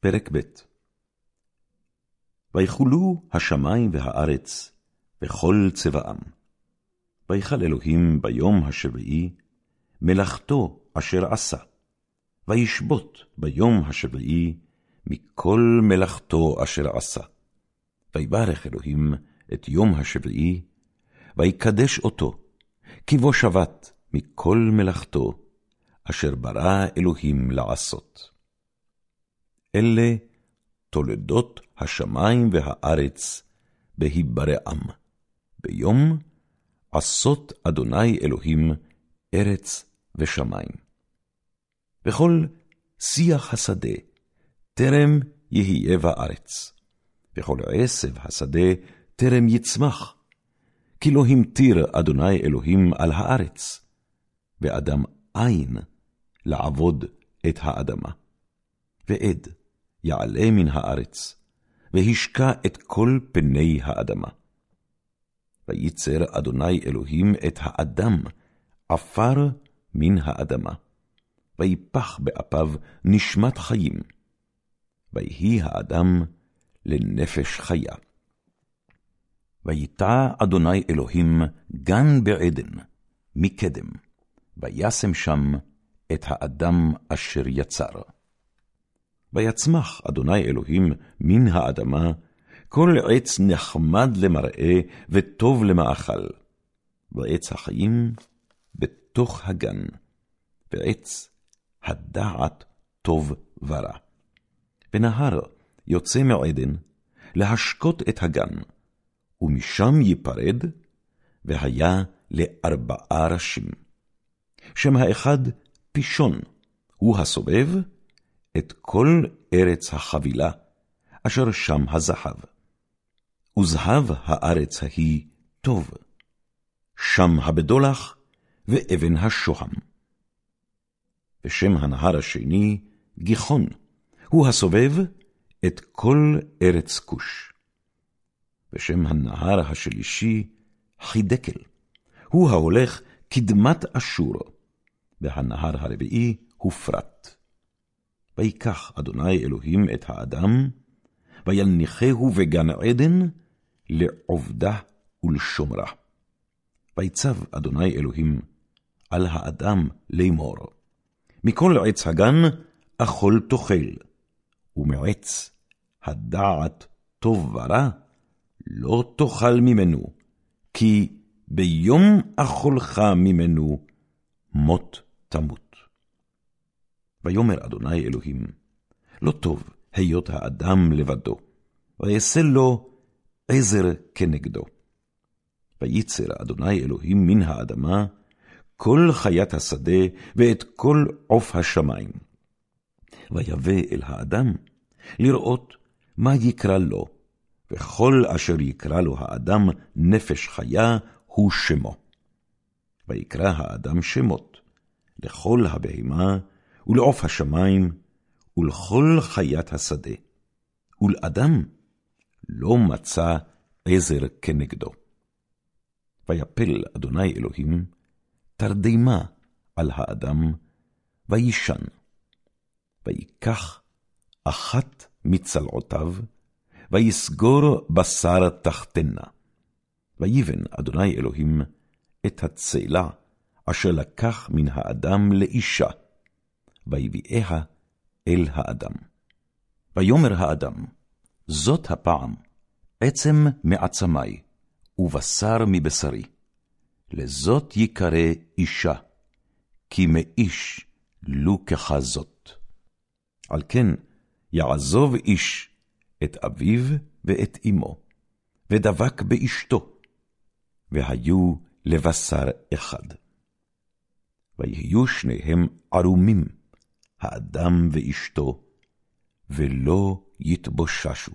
פרק ב' ויחולו השמים והארץ, וכל צבאם. ויכל אלוהים ביום השביעי, מלאכתו אשר עשה, וישבות ביום השביעי מכל מלאכתו אשר עשה. ויברך אלוהים את יום השביעי, ויקדש אותו, כי בו שבת מכל מלאכתו, אשר ברא אלוהים לעשות. אלה תולדות השמים והארץ בהיברעם, ביום עשות אדוני אלוהים ארץ ושמים. וכל שיח השדה טרם יהיה בארץ, וכל עשב השדה טרם יצמח, כי לא המטיר אדוני אלוהים על הארץ, ואדם אין לעבוד את האדמה. ועד יעלה מן הארץ, והשקע את כל פני האדמה. וייצר אדוני אלוהים את האדם, עפר מן האדמה, ויפח באפיו נשמת חיים, ויהי האדם לנפש חיה. ויטע אדוני אלוהים גן בעדן, מקדם, וישם שם את האדם אשר יצר. ויצמח אדוני אלוהים מן האדמה, כל עץ נחמד למראה וטוב למאכל, ועץ החיים בתוך הגן, ועץ הדעת טוב ורע. ונהר יוצא מעדן, להשקות את הגן, ומשם ייפרד, והיה לארבעה ראשים. שם האחד פישון, הוא הסובב, את כל ארץ החבילה, אשר שם הזהב. וזהב הארץ ההיא טוב, שם הבדולח ואבן השוהם. ושם הנהר השני גיחון, הוא הסובב את כל ארץ כוש. ושם הנהר השלישי חידקל, הוא ההולך קדמת אשור, והנהר הרביעי הוא פרת. ויקח אדוני אלוהים את האדם, וינמיכהו בגן עדן, לעובדה ולשומרה. ויצב אדוני אלוהים על האדם לאמור, מכל עץ הגן אכול תאכל, ומעץ הדעת טוב ורע, לא תאכל ממנו, כי ביום אכולך ממנו, מות תמות. ויאמר אדוני אלוהים, לא טוב היות האדם לבדו, ויעשה לו עזר כנגדו. וייצר אדוני אלוהים מן האדמה, כל חיית השדה ואת כל עוף השמיים. ויבא אל האדם לראות מה יקרא לו, וכל אשר יקרא לו האדם נפש חיה הוא שמו. ויקרא האדם שמות, לכל הבהמה, ולעוף השמים, ולכל חיית השדה. ולאדם לא מצא עזר כנגדו. ויפל אדוני אלוהים תרדמה על האדם, וישן. ויקח אחת מצלעותיו, ויסגור בשר תחתנה. ויבן אדוני אלוהים את הצלע אשר לקח מן האדם לאישה, ויביאיה אל האדם. ויאמר האדם, זאת הפעם, עצם מעצמי, ובשר מבשרי. לזאת יקרא אישה, כי מאיש לוקחה זאת. על כן יעזוב איש את אביו ואת אמו, ודבק באשתו, והיו לבשר אחד. ויהיו שניהם ערומים, האדם ואשתו, ולא יתבוששו.